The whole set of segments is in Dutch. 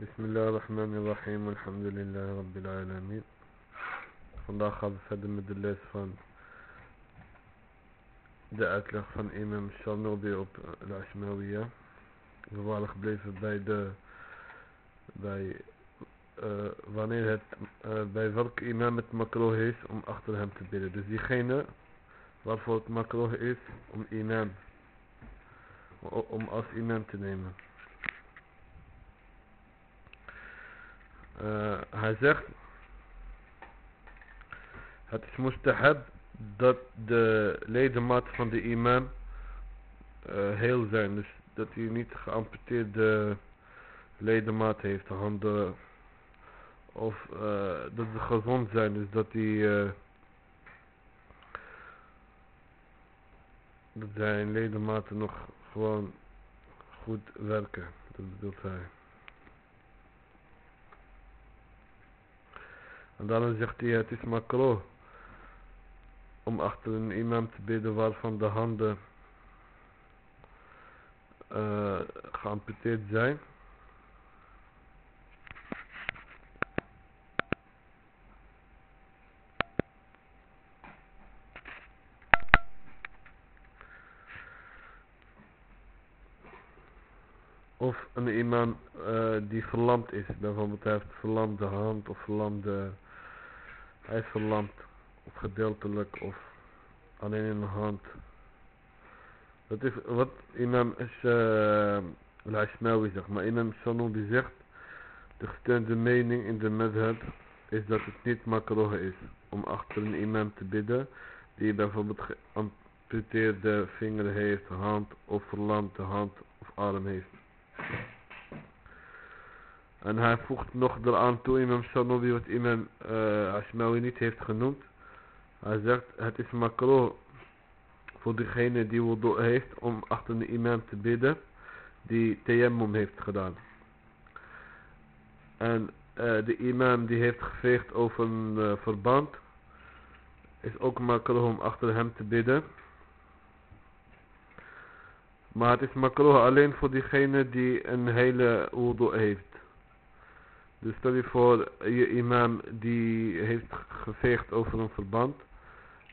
بسم الله الرحمن الرحيم والحمد لله رب العالمين Vandaag gaan we verder met de les van de uitleg van imam Shalnobi op de Ashmawiya. We waren gebleven bij de bij uh, wanneer het uh, bij welke imam het makro is om achter hem te bidden. Dus diegene waarvoor het makro is om imam om als imam te nemen. Uh, hij zegt het is mustahab dat de ledematen van de imam uh, heel zijn. Dus dat hij niet geamputeerde ledemaat heeft, de handen. Of uh, dat ze gezond zijn, dus dat hij uh, dat zijn ledematen nog gewoon goed werken. Dat bedoelt hij. En dan zegt hij het is makro om achter een imam te bidden waarvan de handen uh, geamputeerd zijn. Of een imam uh, die verlamd is. Bijvoorbeeld hij heeft verlamde hand of verlamde... Hij verlamd. Of gedeeltelijk of alleen in de hand. Dat is wat imam Al-Ashmawi zegt. Maar imam Sanubi zegt. De gesteunde mening in de madhab is dat het niet makroh is om achter een imam te bidden. Die bijvoorbeeld geamputeerde vinger heeft, hand of verlamde hand of arm heeft. En hij voegt nog eraan toe imam Sanubi wat imam uh, Ashmawi niet heeft genoemd. Hij zegt het is makro voor degene die wudu heeft om achter een imam te bidden die tayammum heeft gedaan. En uh, de imam die heeft geveegd over een uh, verband is ook makro om achter hem te bidden. Maar het is makro alleen voor diegene die een hele wudu heeft. Dus stel je voor je imam die heeft geveegd over een verband.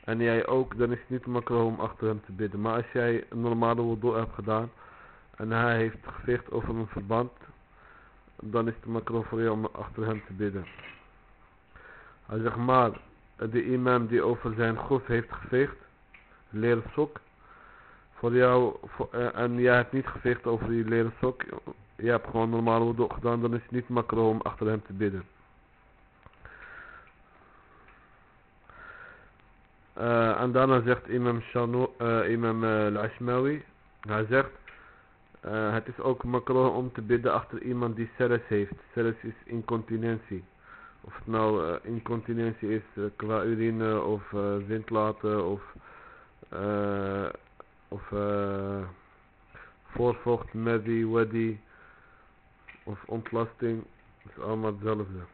En jij ook, dan is het niet makro om achter hem te bidden. Maar als jij een normale wudu hebt gedaan. En hij heeft geveegd over een verband. Dan is het makro voor jou om achter hem te bidden. Hij zegt maar. De imam die over zijn gof heeft geveegd. Leren sok. Voor jou. Uh, en jij hebt niet geveegd over die leren sok. Je hebt gewoon normaal wudu gedaan. Dan is het niet makro om achter hem te bidden. Uh, en daarna zegt imam, Shanu, uh, imam uh, Al-Ashmawi, hij zegt, het is ook makro om te bidden achter iemand die seres heeft. Seres is incontinentie. Of het nou incontinentie is qua urine of windlaten of, of voorvocht, meddi, wadi of ontlasting. Is allemaal hetzelfde.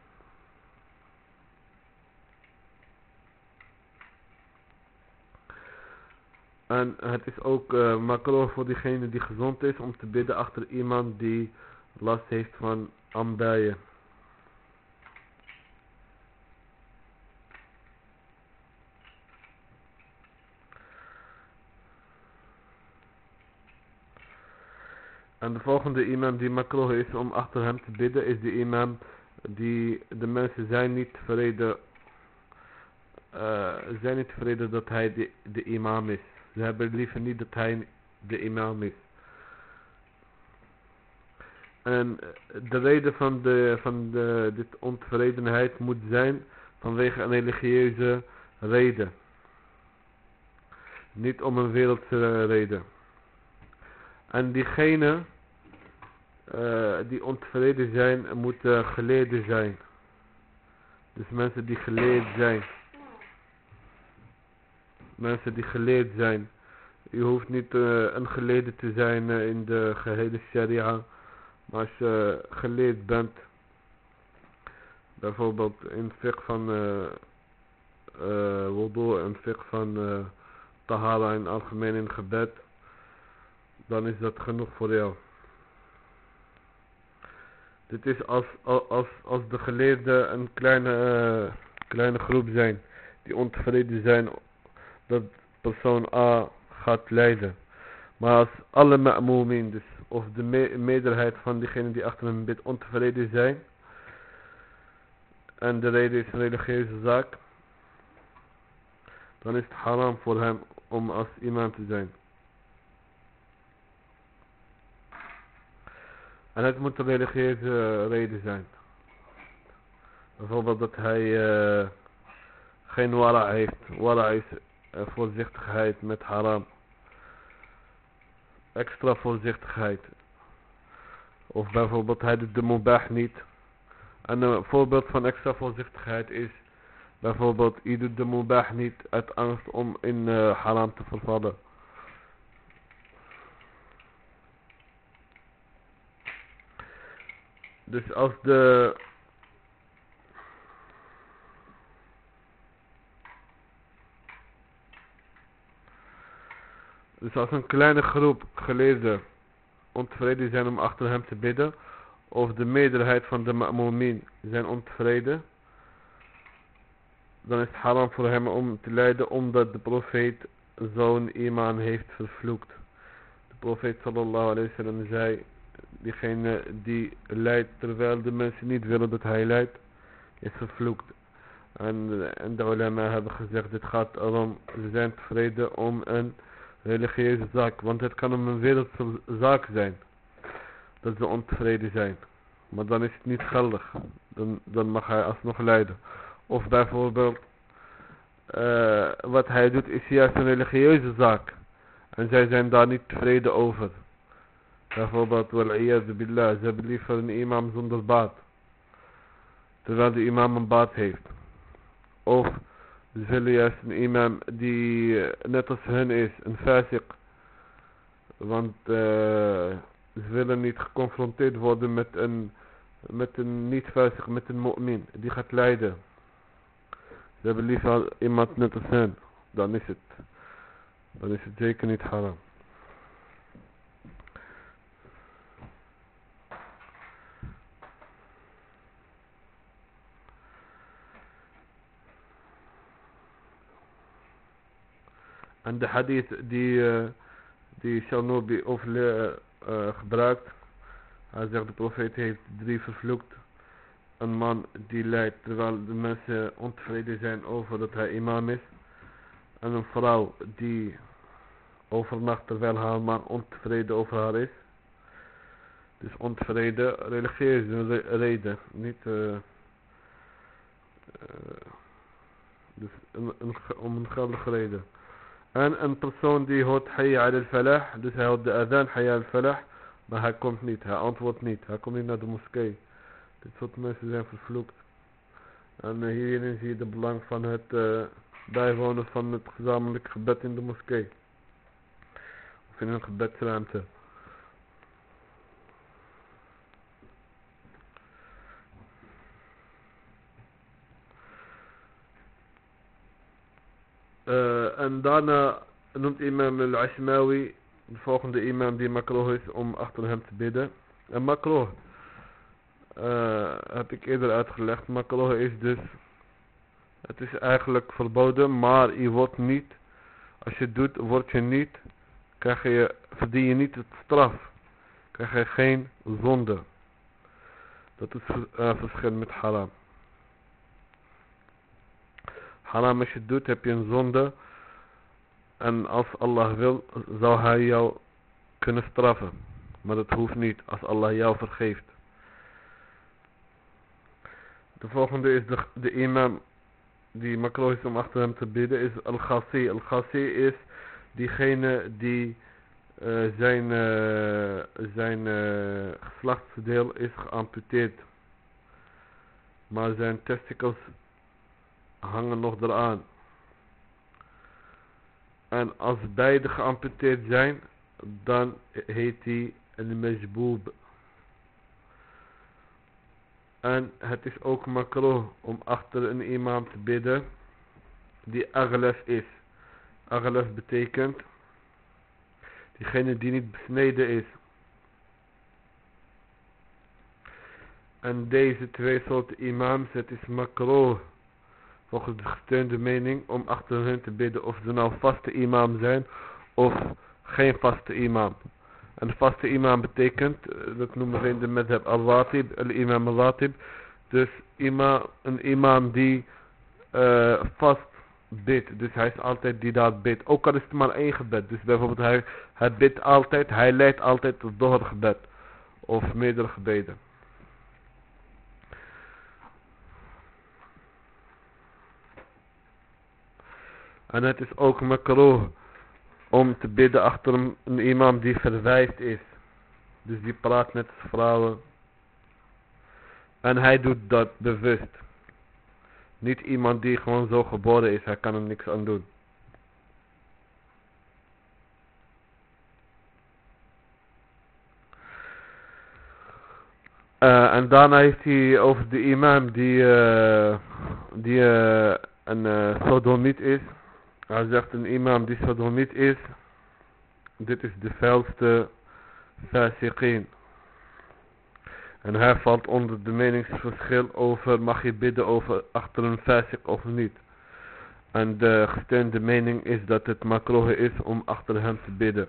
En het is ook uh, makro voor diegene die gezond is om te bidden achter iemand die last heeft van ambijen. En de volgende imam die makro is om achter hem te bidden is de imam die de mensen zijn niet tevreden, uh, zijn niet tevreden dat hij de, de imam is. Ze hebben liever niet dat hij de imam is. En de reden van, de, van de, dit ontevredenheid moet zijn vanwege een religieuze reden. Niet om een wereldse reden. En diegene uh, die ontevreden zijn, moeten geleden zijn. Dus mensen die geleerd zijn mensen die geleerd zijn. Je hoeft niet uh, een geleerde te zijn uh, in de gehele sharia. Maar als je geleerd bent. Bijvoorbeeld in fiqh van uh, wudu en fiqh van tahara in algemeen in gebed. Dan is dat genoeg voor jou. Dit is als, als, als de geleerden een kleine, uh, kleine groep zijn. Die ontevreden zijn dat persoon A gaat leiden. Maar als alle ma'mumin, dus of de me meerderheid van diegenen die achter hem bid ontevreden zijn. En de reden is een religieuze zaak. Dan is het haram voor hem om als imam te zijn. En het moet een religieuze reden zijn. Bijvoorbeeld dat hij uh, geen wara heeft. Wara is uh, voorzichtigheid met haram. Extra voorzichtigheid. Of bijvoorbeeld hij doet de mubah niet. En een voorbeeld van extra voorzichtigheid is bijvoorbeeld je doet de mubah niet uit angst om in haram te vervallen. Dus als de Dus als een kleine groep geleerden ontevreden zijn om achter hem te bidden, of de meerderheid van de ma'mumin zijn ontevreden, dan is het haram voor hem om te lijden omdat de profeet zo'n iman heeft vervloekt. De profeet sallallahu alayhi wa sallam zei, diegene die lijdt terwijl de mensen niet willen dat hij lijdt, is vervloekt. En, en de ulama hebben gezegd, dit gaat erom, ze zijn tevreden om een religieuze zaak. Want het kan om een wereldse zaak zijn. Dat ze ontevreden zijn. Maar dan is het niet geldig. Dan, dan mag hij alsnog lijden. Of bijvoorbeeld, uh, wat hij doet is juist een religieuze zaak. En zij zijn daar niet tevreden over. Bijvoorbeeld, wal'iyadu billah, ze hebben liever een imam zonder baat. Terwijl de imam een baat heeft. Of ze willen juist een imam die net als hun is, een fasik. Want uh, ze willen niet geconfronteerd worden met een, met een niet fasik, met een mu'min. Die gaat leiden. Ze hebben liever iemand net als hen. Dan is het, dan is het zeker niet haram. En de hadith die, uh, die Shanobi of uh, gebruikt. Hij zegt de profeet heeft drie vervloekt. Een man die leidt terwijl de mensen ontevreden zijn over dat hij imam is. En een vrouw die overnacht terwijl haar man ontevreden over haar is. Dus ontevreden, religieuze reden, niet uh, dus een, een, om een geldige reden. En een persoon die hoort Hayya al-Falah, dus hij hoort de adhan Hayya al-Falah, maar hij komt niet, hij antwoordt niet, hij komt niet naar de moskee. Dit soort mensen zijn vervloekt. En uh, hierin zie je de belang van het uh, bijwonen van het gezamenlijk gebed in de moskee. Of in een gebedsruimte. Uh, en daarna noemt imam al-Ashmawi, de volgende imam die makroh is om achter hem te bidden. En makroh, uh, heb ik eerder uitgelegd, makroh is dus, het is eigenlijk verboden, maar je wordt niet, als je het doet, word je niet, krijg je, verdien je niet het straf. Krijg je geen zonde. Dat is uh, verschil met haram. Haram als je doet heb je een zonde. En als Allah wil zou hij jou kunnen straffen. Maar dat hoeft niet als Allah jou vergeeft. De volgende is de, de imam die makro is om achter hem te bidden is al-Ghasi. Al-Ghasi is diegene die uh, zijn, uh, zijn uh, geslachtsdeel is geamputeerd. Maar zijn testicles hangen nog eraan. En als beide geamputeerd zijn, dan heet hij een mejboob. En het is ook makro om achter een imam te bidden die aglef is. Aglef betekent diegene die niet besneden is. En deze twee soorten imams, het is makro volgens de gesteunde mening om achter hun te bidden of ze nou vaste imam zijn of geen vaste imam. Een vaste imam betekent, eh, dat noemen we in de madhab al-watib, al-imam al-watib. Dus imam, een imam die uh, vast bidt. Dus hij is altijd die dat bidt. Ook al is het maar één gebed. Dus bijvoorbeeld hij, hij bidt altijd, hij leidt altijd tot door gebed. Of meerdere gebeden. En het is ook makro om te bidden achter een, imam die verwijfd is. Dus die praat met vrouwen. En hij doet dat bewust. Niet iemand die gewoon zo geboren is, hij kan er niks aan doen. Uh, en daarna heeft hij over de imam die, uh, die uh, een sodomiet is. Hij zegt een imam die sodomiet is. Dit is de vuilste fasiqin. En hij valt onder de meningsverschil over mag je bidden over achter een fasiq of niet. En de gesteunde mening is dat het makrohe is om achter hem te bidden.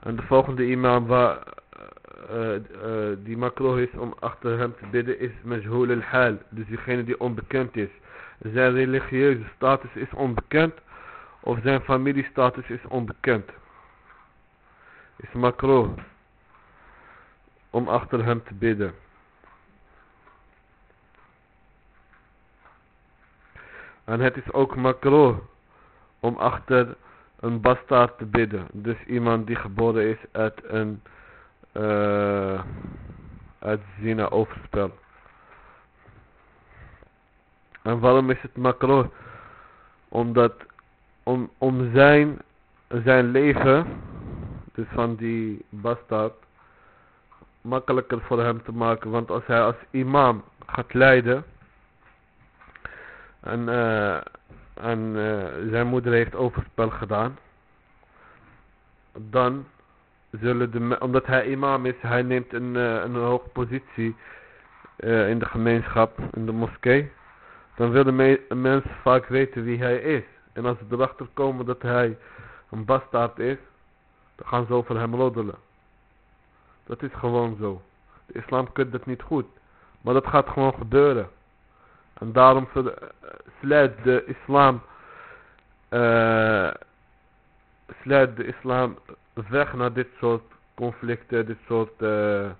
En de volgende imam waar, uh, uh, die makrohe is om achter hem te bidden is majhul al-hal. Dus diegene die onbekend is. Zijn religieuze status is onbekend of zijn familiestatus is onbekend. Is makro om achter hem te bidden. En het is ook makro om achter een bastaard te bidden. Dus iemand die geboren is uit een uh, uit zina overspel. En waarom is het makro? Omdat om, om zijn, zijn leven, dus van die bastard, makkelijker voor hem te maken. Want als hij als imam gaat leiden, en, uh, en uh, zijn moeder heeft overspel gedaan, dan zullen de, omdat hij imam is, hij neemt een, uh, een hoge positie in de gemeenschap, in de moskee dan willen me mensen vaak weten wie hij is. En als ze erachter komen dat hij een bastaard is, dan gaan ze over hem roddelen. Dat is gewoon zo. De islam kent dat niet goed. Maar dat gaat gewoon gebeuren. En daarom sluit de islam uh, de islam weg naar dit soort conflicten, dit soort uh,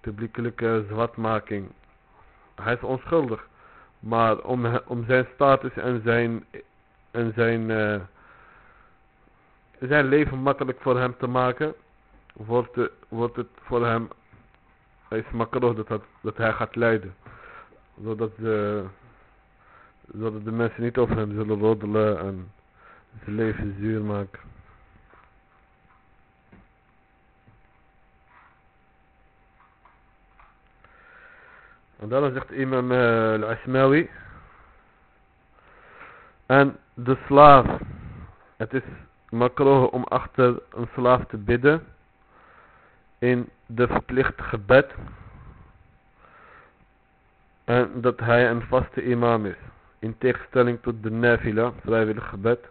publiekelijke zwartmaking. Hij is onschuldig. Maar om, om zijn status en zijn, en zijn, uh, zijn leven makkelijk voor hem te maken, wordt, de, wordt het voor hem hij is makkelijk dat, dat hij gaat lijden. Zodat de, zodat de mensen niet over hem zullen roddelen en zijn leven zuur maken. Dan zegt imam uh, al-Ashmawi. En de slaaf. Het is makroh om achter een slaaf te bidden. In de verplichte gebed. En dat hij een vaste imam is. In tegenstelling tot de nafila, vrijwillig gebed.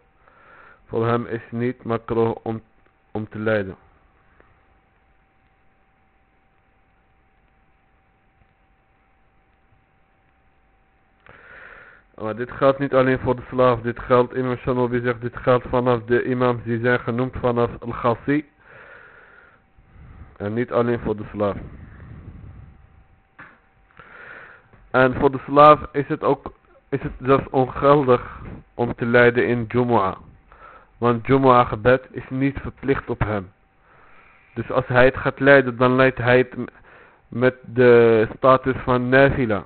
Voor hem is niet makroh om, om te leiden. Maar dit geldt niet alleen voor de slaaf. Dit geldt, Imam Shanobi zegt, dit geldt vanaf de imams die zijn genoemd vanaf Al-Ghassi. En niet alleen voor de slaaf. En voor de slaaf is het ook is het zelfs ongeldig om te leiden in Jumu'ah. Want Jumu'ah gebed is niet verplicht op hem. Dus als hij het gaat leiden, dan leidt hij het met de status van Nafila.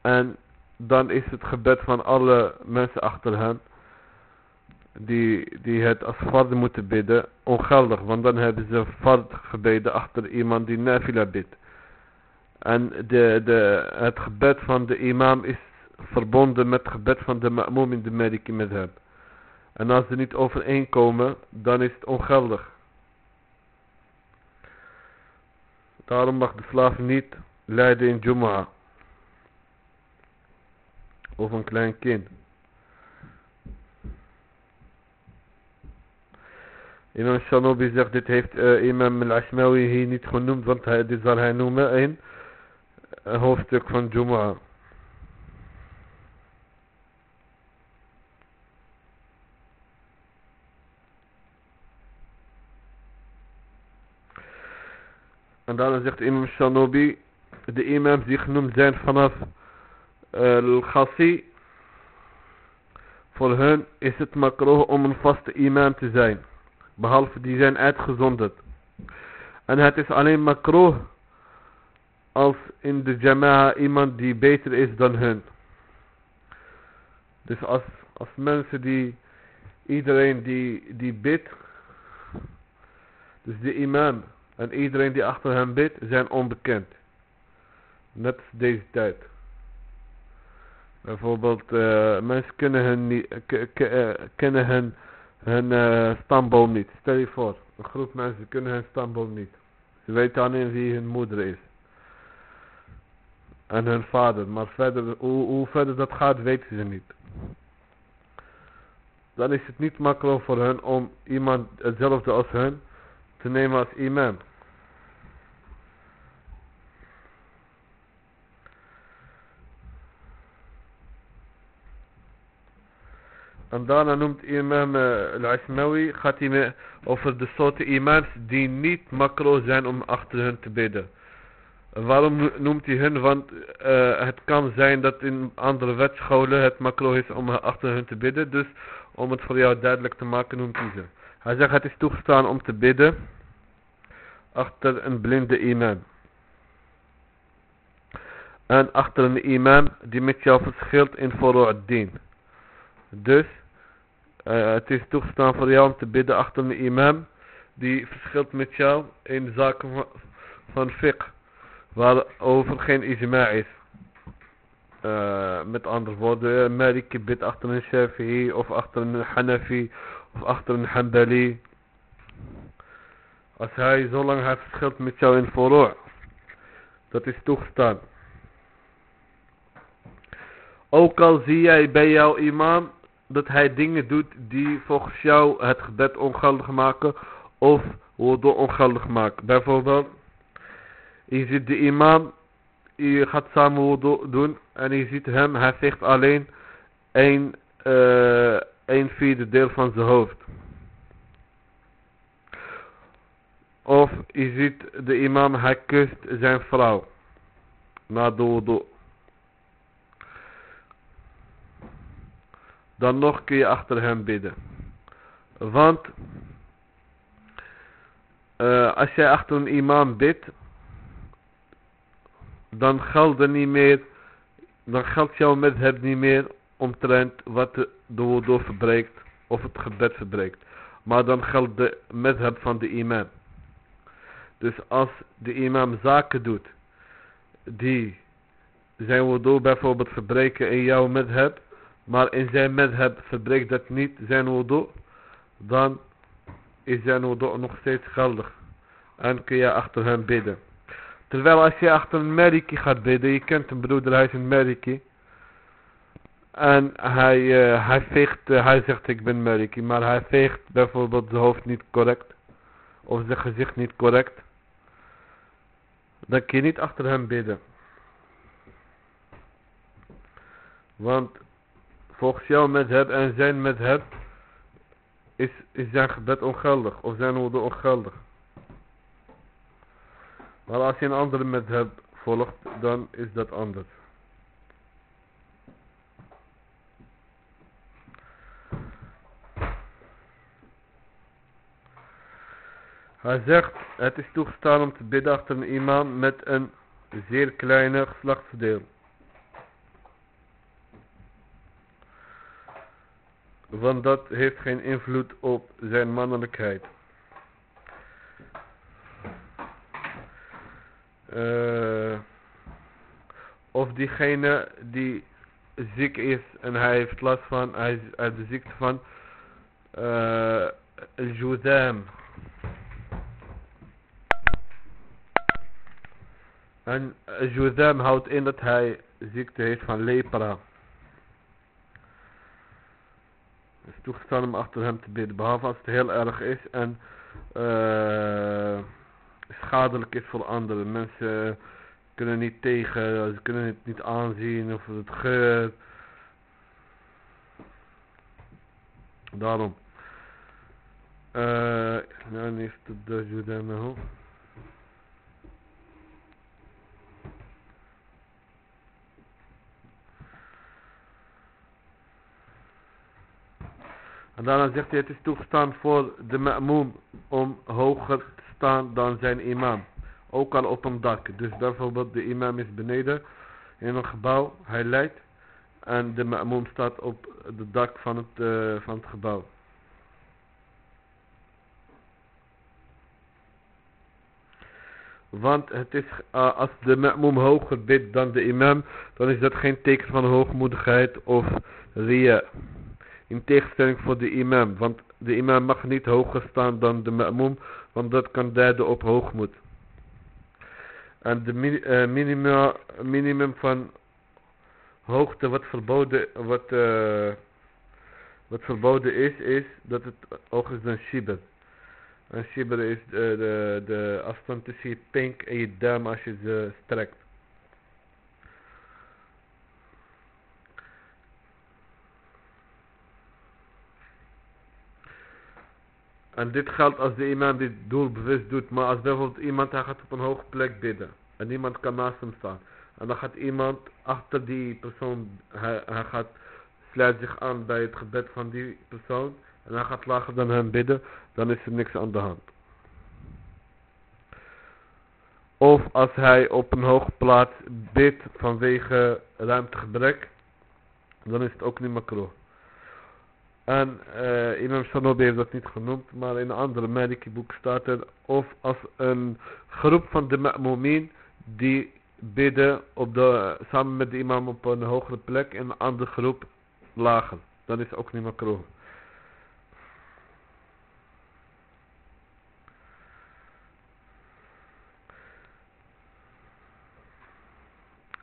En dan is het gebed van alle mensen achter hen die, die het als vader moeten bidden ongeldig. Want dan hebben ze fard gebeden achter iemand die nafila bidt. En de, de, het gebed van de imam is verbonden met het gebed van de ma'moom in de Maliki madhab. En als ze niet overeenkomen, dan is het ongeldig. Daarom mag de slaaf niet leiden in Jumu'ah. Of een klein kind. Imam Shanobi zegt, dit heeft uh, imam al-Ashmawi hier niet genoemd, want hij, dit zal hij noemen in een hoofdstuk van Jumu'ah. En daarna zegt imam Shanobi, de imams die genoemd zijn vanaf al-Ghassi, voor hun is het makro om een vaste imam te zijn. Behalve die zijn uitgezonderd. En het is alleen makro als in de jama'a iemand die beter is dan hun. Dus als, als mensen die, iedereen die, die bidt, dus de imam en iedereen die achter hem bidt, zijn onbekend. Net deze tijd. Bijvoorbeeld, uh, mensen kunnen hun, uh, kennen hun, hun uh, stamboom niet. Stel je voor, een groep mensen kunnen hun stamboom niet. Ze weten alleen wie hun moeder is. En hun vader. Maar verder, hoe, verder dat gaat, weten ze niet. Dan is het niet makkelijk voor hen om iemand hetzelfde als hun te nemen als imam. En daarna noemt imam uh, al-Ashmawi, gaat hij over de soorten imams die niet makro zijn om achter hun te bidden. Waarom noemt hij hun? Want uh, het kan zijn dat in andere wetscholen het makro is om achter hun te bidden. Dus om het voor jou duidelijk te maken noemt hij ze. Hij zegt het is toegestaan om te bidden achter een blinde imam. En achter een imam die met jou verschilt in furu'ad-din. Dus uh, het is toegestaan voor jou om te bidden achter een imam die verschilt met jou in zaken van, fiqh. Waarover geen ijma is. Uh, met andere woorden, Maliki bidt achter een Shafi'i of achter een Hanafi of achter een Hanbali. Als hij zolang hij verschilt met jou in furu' dat is toegestaan. Ook al zie jij bij jouw imam dat hij dingen doet die volgens jou het gebed ongeldig maken of worden ongeldig maken. Bijvoorbeeld, je ziet de imam, je gaat samen wudu doen en je ziet hem, hij veegt alleen een, een vierde deel van zijn hoofd. Of je ziet de imam, hij kust zijn vrouw na de wudu. Dan nog kun je achter hem bidden. Want uh, als jij achter een imam bidt, dan geldt er niet meer, dan geldt jouw medheb niet meer omtrent wat de, de wudu verbreekt of het gebed verbreekt. Maar dan geldt de medheb van de imam. Dus als de imam zaken doet die zijn wudu bijvoorbeeld verbreken in jouw medheb, maar in zijn madhab verbreekt dat niet zijn wudu, dan is zijn wudu nog steeds geldig. En kun je achter hem bidden. Terwijl als je achter een Meriki gaat bidden, je kent een broeder, hij is een Meriki. En hij, uh, hij veegt, uh, hij zegt ik ben Meriki, maar hij veegt bijvoorbeeld zijn hoofd niet correct. Of zijn gezicht niet correct. Dan kun je niet achter hem bidden. Want volgens jou met heb en zijn met heb, is, is zijn gebed ongeldig. Of zijn woorden ongeldig. Maar als je een andere met heb volgt, dan is dat anders. Hij zegt, het is toegestaan om te bidden achter een imam met een zeer kleine geslachtsdeel. Want dat heeft geen invloed op zijn mannelijkheid. Uh, of diegene die ziek is en hij heeft last van, hij heeft de ziekte van uh. En Juzam houdt in dat hij ziekte heeft van lepra. Het is toegestaan om achter hem te bidden. Behalve als het heel erg is en uh, schadelijk is voor anderen. Mensen kunnen niet tegen, ze kunnen het niet aanzien of het geurt. Daarom. Uh, nou, eerst de Judanahu. En daarna zegt hij, het is toegestaan voor de ma'moom om hoger te staan dan zijn imam. Ook al op een dak. Dus bijvoorbeeld de imam is beneden in een gebouw, hij leidt. En de ma'moom staat op het dak van het, uh, van het gebouw. Want het is, uh, als de ma'moom hoger bidt dan de imam, dan is dat geen teken van hoogmoedigheid of ria. In tegenstelling voor de imam. Want de imam mag niet hoger staan dan de ma'moom. Want dat kan duiden op hoogmoed. En de uh, minima, minimum van hoogte wat verboden, wat, uh, wat verboden is, is dat het hoger is dan shibber. En shibber is de, de, de afstand tussen je pink en je duim als je ze strekt. En dit geldt als de imam dit doelbewust doet. Maar als bijvoorbeeld iemand hij gaat op een hoge plek bidden. En niemand kan naast hem staan. En dan gaat iemand achter die persoon. Hij, gaat sluit zich aan bij het gebed van die persoon. En hij gaat lager dan hem bidden. Dan is er niks aan de hand. Of als hij op een hoge plaats bidt vanwege ruimtegebrek. Dan is het ook niet makro. En uh, Imam Shanobi heeft dat niet genoemd, maar in een andere Maliki boek staat er, of als een groep van de ma'mumin die bidden op de, samen met de imam op een hogere plek en een andere groep lager. Dan is ook niet makro.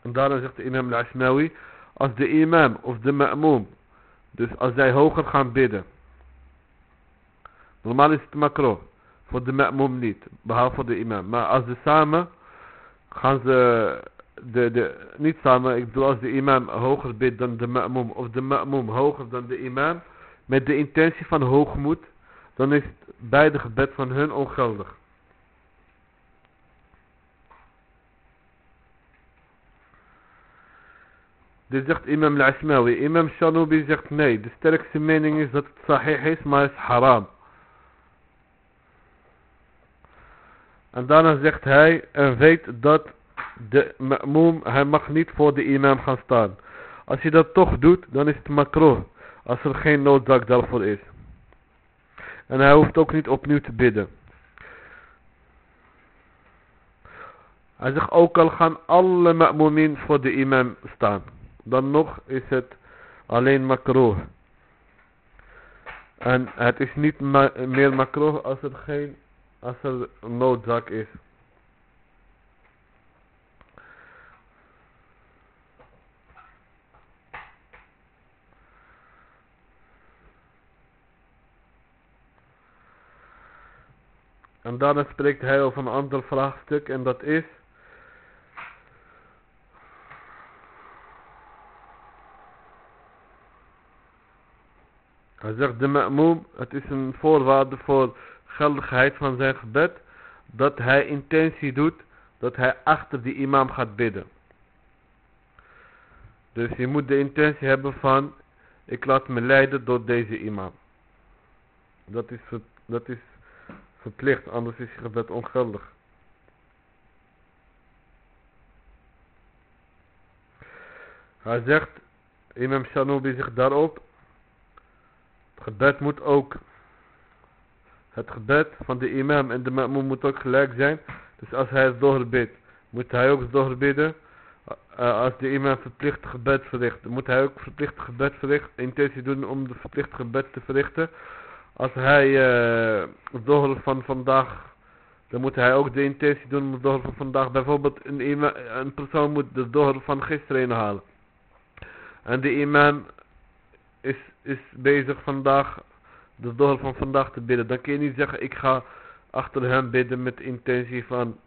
En daarom zegt de imam al-Ashmawi, als de imam of de ma'mum dus als zij hoger gaan bidden. Normaal is het makro. Voor de ma'mum niet. Behalve voor de imam. Maar als ze samen gaan ze... De, de, niet samen. Ik bedoel als de imam hoger bidt dan de ma'mum. Of de ma'mum hoger dan de imam. Met de intentie van hoogmoed. Dan is beide gebed van hun ongeldig. Dit zegt imam al-Asmawi. Imam Shanubi zegt nee. De sterkste mening is dat het sahih is, maar is haram. En daarna zegt hij, en weet dat de ma'moom, hij mag niet voor de imam gaan staan. Als je dat toch doet, dan is het makro. Als er geen noodzaak daarvoor is. En hij hoeft ook niet opnieuw te bidden. Hij zegt ook al gaan alle ma'moomin voor de imam staan dan nog is het alleen makroh. En het is niet meer makroh als er geen als er noodzaak is. En daarna spreekt hij over een ander vraagstuk en dat is Hij zegt de ma'moom, het is een voorwaarde voor geldigheid van zijn gebed, dat hij intentie doet, dat hij achter die imam gaat bidden. Dus je moet de intentie hebben van, ik laat me leiden door deze imam. Dat is, dat is verplicht, anders is je gebed ongeldig. Hij zegt, imam Shanubi zegt daarop, het gebed moet ook, het gebed van de imam en de ma'moom moet ook gelijk zijn. Dus als hij het dohr moet hij ook het bidden. Uh, als de imam verplicht gebed verricht, moet hij ook verplicht gebed verrichten. Intentie doen om de verplicht gebed te verrichten. Als hij uh, het dohr van vandaag, dan moet hij ook de intentie doen om de dohor van vandaag. Bijvoorbeeld een, ima- een persoon moet de dohor van gisteren inhalen. En de imam is, is bezig vandaag de dohor van vandaag te bidden. Dan kun je niet zeggen ik ga achter hem bidden met de intentie van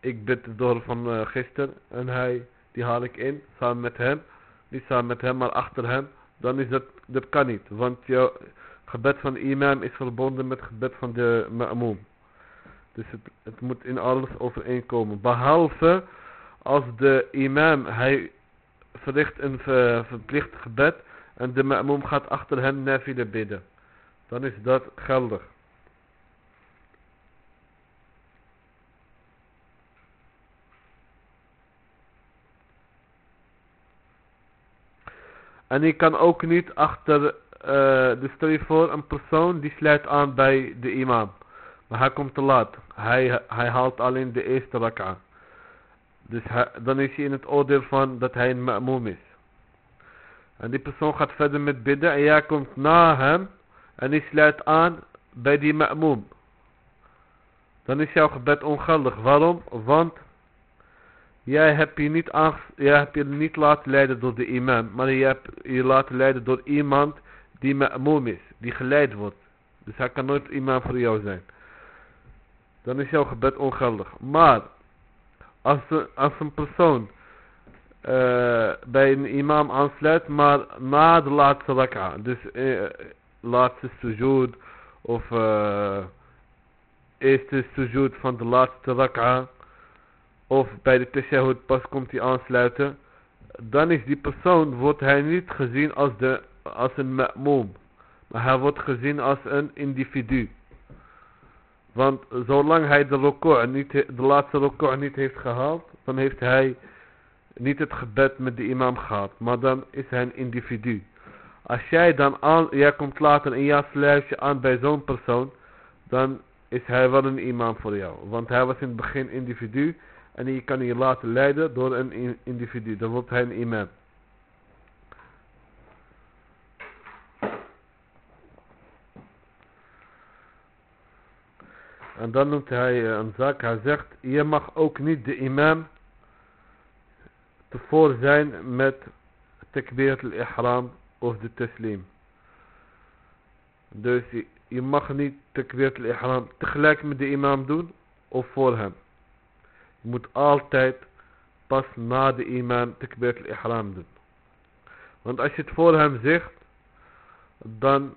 ik bid de van eh, gisteren. En hij, die haal ik in samen met hem. Niet samen met hem maar achter hem. Dan is dat, dat kan niet. Want jouw gebed van imam is verbonden met het gebed van de ma'moom. Dus het, het moet in alles overeenkomen. Behalve als de imam, hij verricht een ver- verplicht gebed en de ma'moom gaat achter hem nafile bidden. Dan is dat geldig. En je kan ook niet achter, eh dus stel je voor een persoon die sluit aan bij de imam. Maar hij komt te laat. Hij, hij haalt alleen de eerste rak'a. Dus dan is hij in het oordeel van dat hij een ma'moom is. En die persoon gaat verder met bidden en jij komt na hem en die sluit aan bij die ma'moom. Dan is jouw gebed ongeldig. Waarom? Want jij hebt je niet, jij hebt je niet laten leiden door de imam, maar je hebt je laten leiden door iemand die ma'moom is, die geleid wordt. Dus hij kan nooit imam voor jou zijn. Dan is jouw gebed ongeldig. Maar als, een- als een persoon bij een imam aansluit, maar na de laatste rak'a, dus eh, laatste sujoed of eh, eerste sujoed van de laatste rak'a, of bij de tashahud pas komt hij aansluiten, dan is die persoon, wordt hij niet gezien als, de, als een ma'moom, maar hij wordt gezien als een individu. Want zolang hij de record niet, de laatste record niet heeft gehaald, dan heeft hij niet het gebed met de imam gehad. Maar dan is hij een individu. Als jij dan aan, jij komt later en jij sluit aan bij zo'n persoon, dan is hij wel een imam voor jou. Want hij was in het begin individu en je kan je laten leiden door een in- individu. Dan wordt hij een imam. En dan noemt hij eh, een zaak. Hij zegt, je mag ook niet de imam tevoren zijn met takbirat al-ihram of de taslim. Dus je, mag niet takbirat al-ihram tegelijk met de imam doen of voor hem. Je moet altijd pas na de imam takbirat al-ihram doen. Want als je het voor hem zegt, dan,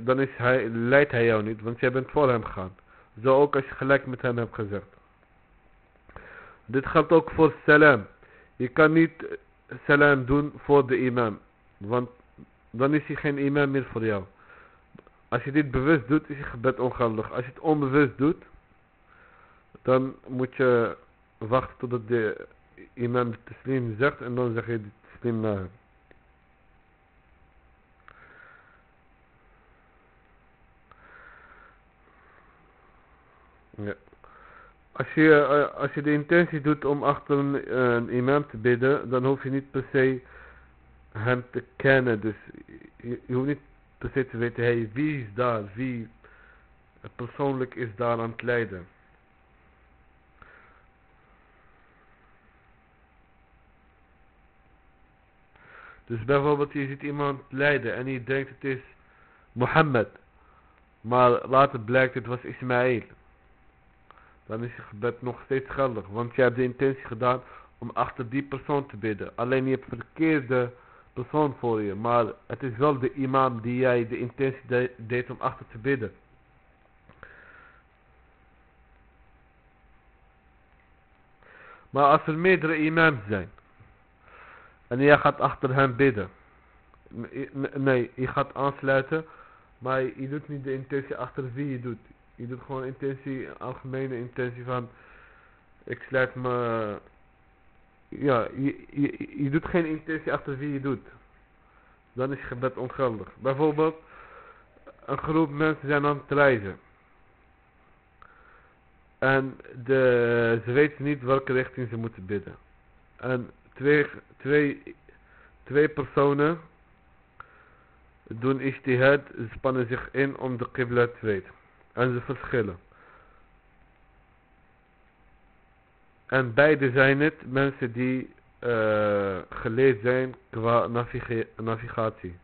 dan is hij, leidt hij jou niet, want jij bent voor hem gegaan. Zo ook als je gelijk met hem hebt gezegd. Dit geldt ook voor salam. Je kan niet salam doen voor de imam. Want dan is hij geen imam meer voor jou. Als je dit bewust doet, is je gebed ongeldig. Als je het onbewust doet, dan moet je wachten totdat de imam de taslim zegt en dan zeg je de taslim na. Ja. Als je, eh, als je de intentie doet om achter een, eh, een imam te bidden, dan hoef je niet per se hem te kennen. Dus je, hoeft niet per se te weten, hey, wie is daar, wie persoonlijk is daar aan het leiden. Dus bijvoorbeeld je ziet iemand lijden en je denkt het is Mohammed. Maar later blijkt het was Ismaël. Dan is je gebed nog steeds geldig. Want je hebt de intentie gedaan om achter die persoon te bidden. Alleen je hebt verkeerde persoon voor je. Maar het is wel de imam die jij de intentie de- deed om achter te bidden. Maar als er meerdere imams zijn. En jij gaat achter hem bidden. Nee, je gaat aansluiten. Maar je doet niet de intentie achter wie je doet. Je doet gewoon intentie, algemene intentie van ik sluit me. Ja, je, je, je doet geen intentie achter wie je doet. Dan is je gebed ongeldig. Bijvoorbeeld, een groep mensen zijn aan het reizen. En de, ze weten niet welke richting ze moeten bidden. En twee, twee, twee personen doen ze spannen zich in om de qibla te weten. En ze verschillen. En beide zijn het mensen die uh, geleerd zijn qua navigatie.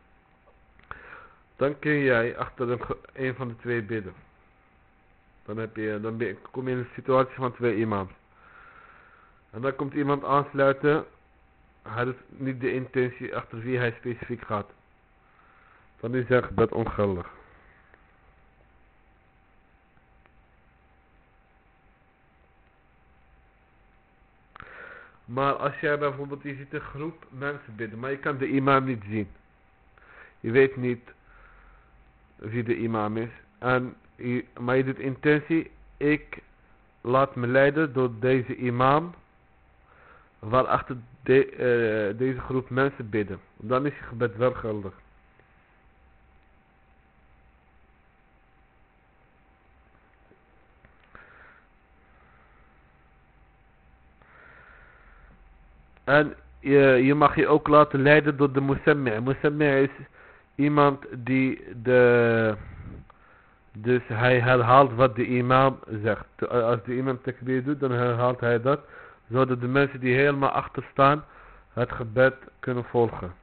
Dan kun jij achter een, van de twee bidden. Dan, heb je, dan kom je in een situatie van twee imams. En dan komt iemand aansluiten. Hij heeft niet de intentie achter wie hij specifiek gaat. Dan is gebed ongeldig. Maar als jij bijvoorbeeld, je ziet een groep mensen bidden, maar je kan de imam niet zien. Je weet niet wie de imam is. En je, maar je doet intentie, ik laat me leiden door deze imam, waarachter de, uh, deze groep mensen bidden. Dan is je gebed wel geldig. En je, je mag je ook laten leiden door de musammi'. Musammi' is iemand die de... Dus hij herhaalt wat de imam zegt. Als de imam takbir doet, dan herhaalt hij dat. Zodat de mensen die helemaal achter staan, het gebed kunnen volgen.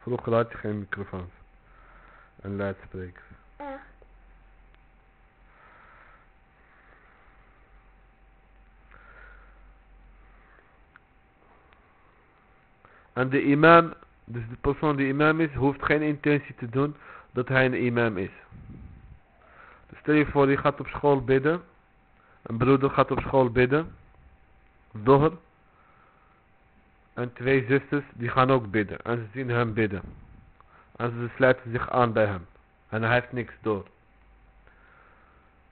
Vroeger had je geen microfoons. En luidsprekers. En de imam, dus de persoon die imam is, hoeft geen intentie te doen dat hij een imam is. Dus stel je voor, je gaat op school bidden. Een broeder gaat op school bidden. Doher. En twee zusters, die gaan ook bidden. En ze zien hem bidden. En ze sluiten zich aan bij hem. En hij heeft niks door.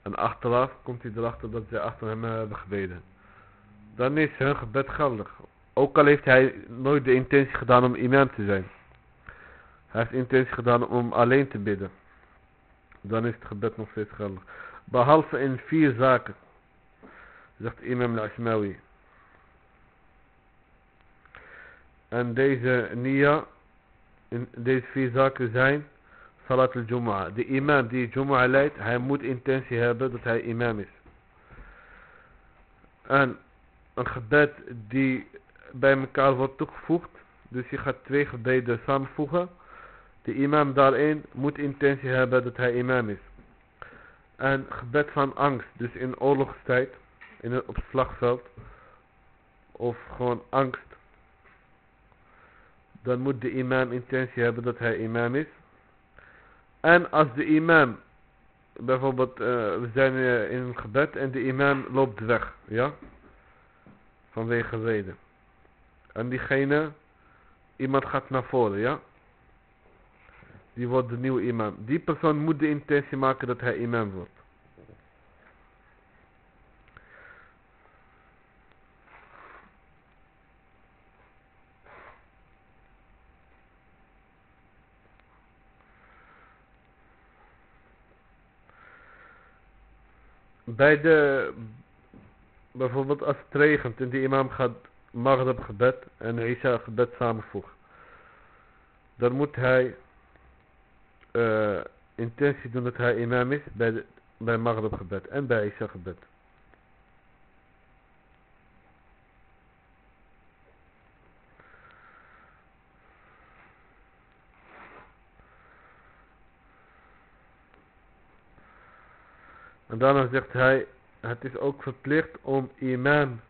En achteraf komt hij erachter dat zij achter hem hebben gebeden. Dan is hun gebed geldig. Ook al heeft hij nooit de intentie gedaan om imam te zijn. Hij heeft intentie gedaan om alleen te bidden. Dan is het gebed nog steeds geldig. Behalve in vier zaken. Zegt imam al-Ashmawi. En deze nia. In deze vier zaken zijn. Salat al-Jumu'ah. De imam die Jumu'ah leidt. Hij moet intentie hebben dat hij imam is. En een gebed die bij elkaar wordt toegevoegd. Dus je gaat twee gebeden samenvoegen. De imam daarin moet intentie hebben dat hij imam is. En gebed van angst, dus in oorlogstijd, in het, op het slagveld, of gewoon angst. Dan moet de imam intentie hebben dat hij imam is. En als de imam, bijvoorbeeld, uh, we zijn uh, in een gebed en de imam loopt weg, ja, vanwege reden. En diegene, iemand gaat naar voren, ja. Die wordt de nieuwe imam. Die persoon moet de intentie maken dat hij imam wordt. Bij de, bijvoorbeeld als het regent en die imam gaat Maghrib gebed en Isha gebed samenvoegen. Dan moet hij uh, intentie doen dat hij imam is bij, de, bij Maghrib gebed en bij Isha gebed. En daarna zegt hij, het is ook verplicht om imam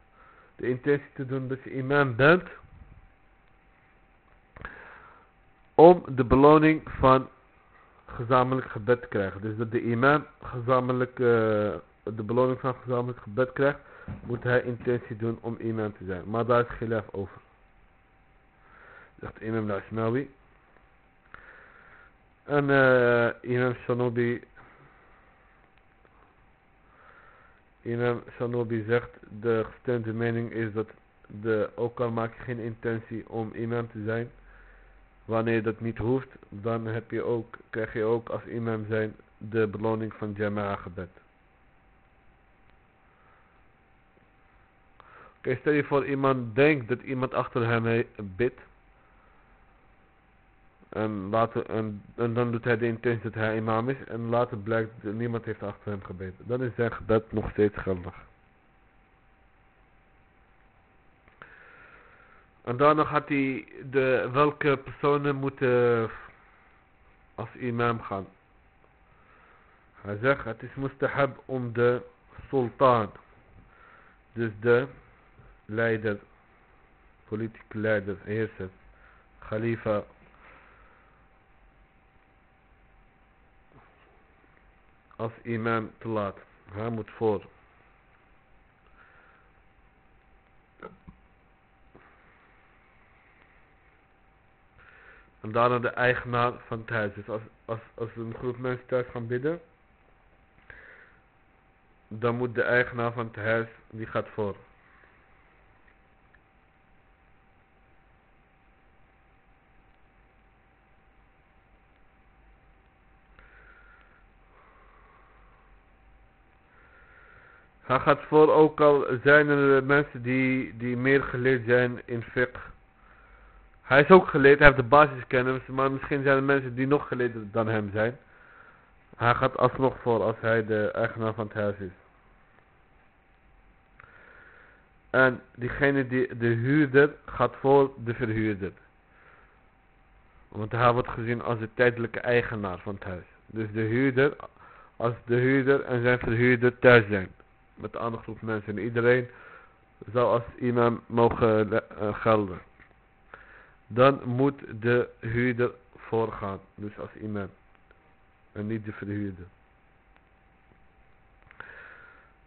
de intentie te doen dat je imam bent. Om de beloning van gezamenlijk gebed te krijgen. Dus dat de imam gezamenlijk, uh, de beloning van gezamenlijk gebed krijgt. Moet hij intentie doen om imam te zijn. Maar daar is gelef over. Zegt imam Lashmawi. En uh, imam Shanobi Imam Shanobi zegt, de gesteunde mening is dat de, ook al maak je geen intentie om imam te zijn, wanneer dat niet hoeft, dan heb je ook, krijg je ook als imam zijn de beloning van Jama'a gebed. Oké, stel je voor iemand denkt dat iemand achter hem bidt. En, later, en, en dan doet hij de intentie dat hij imam is. En later blijkt dat niemand heeft achter hem gebeden. Dan is zijn gebed nog steeds geldig. En daarna gaat hij de, welke personen moeten als imam gaan. Hij zegt het is mustahab om de sultan, dus de leider, politieke leider, heerser, khalifa, als imam te laten. Hij moet voor. En daarna de eigenaar van het huis. Dus als, als, als een groep mensen thuis gaan bidden. Dan moet de eigenaar van het huis, die gaat voor. Hij gaat voor ook al zijn er mensen die, die meer geleerd zijn in fiqh. Hij is ook geleerd, hij heeft de basiskennis, maar misschien zijn er mensen die nog geleerder dan hem zijn. Hij gaat alsnog voor als hij de eigenaar van het huis is. En diegene die de huurder gaat voor de verhuurder. Want hij wordt gezien als de tijdelijke eigenaar van het huis. Dus de huurder, als de huurder en zijn verhuurder thuis zijn. Met de andere groep mensen. En iedereen zou als imam mogen uh, gelden. Dan moet de huurder voorgaan. Dus als imam. En niet de verhuurder.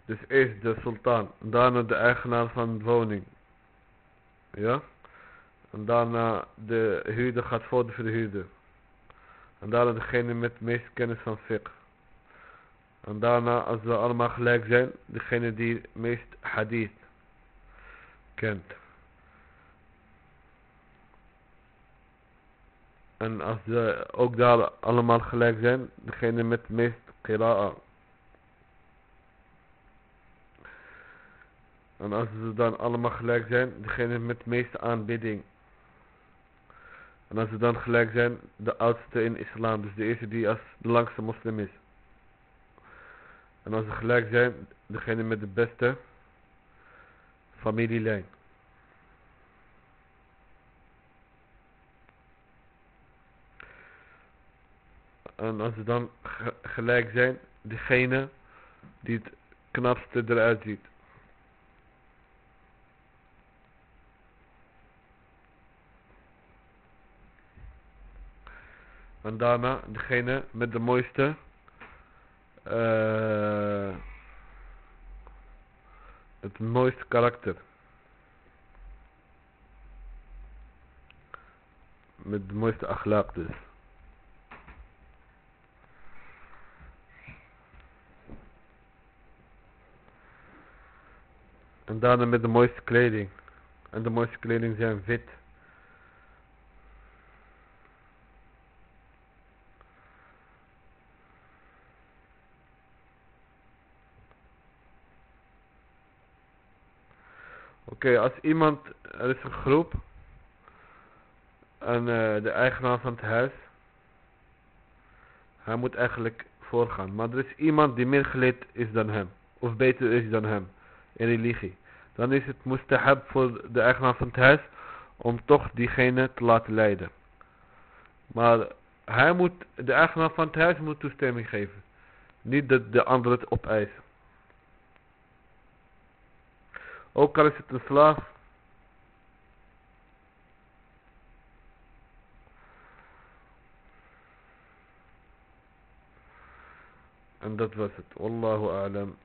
Dus eerst de sultan. Daarna de eigenaar van de woning. Ja. En daarna de huurder gaat voor de verhuurder. En daarna degene met de meeste kennis van fiqh. En daarna, als we allemaal gelijk zijn, degene die het meest hadith kent. En als ze ook daar allemaal gelijk zijn, degene met het meest qira'a. En als ze dan allemaal gelijk zijn, degene met de meeste aanbidding. En als ze dan gelijk zijn, de oudste in islam. Dus de eerste die als de langste moslim is. En als ze gelijk zijn, degene met de beste familielijn. En als ze dan gelijk zijn, degene die het knapste eruit ziet. En daarna degene met de mooiste uh, het mooiste karakter. Met de mooiste akhlaq dus. En daarna met de mooiste kleding. En de mooiste kleding zijn wit. Oké, als iemand, er is een groep en uh, de eigenaar van het huis, hij moet eigenlijk voorgaan. Maar er is iemand die meer geleerd is dan hem, of beter is dan hem, in religie. Dan is het mustahab voor de eigenaar van het huis om toch diegene te laten leiden. Maar hij moet, de eigenaar van het huis moet toestemming geven. Niet dat de ander het opeisen. Ook al is het een slaaf. En dat was het. Wallahu a'lam.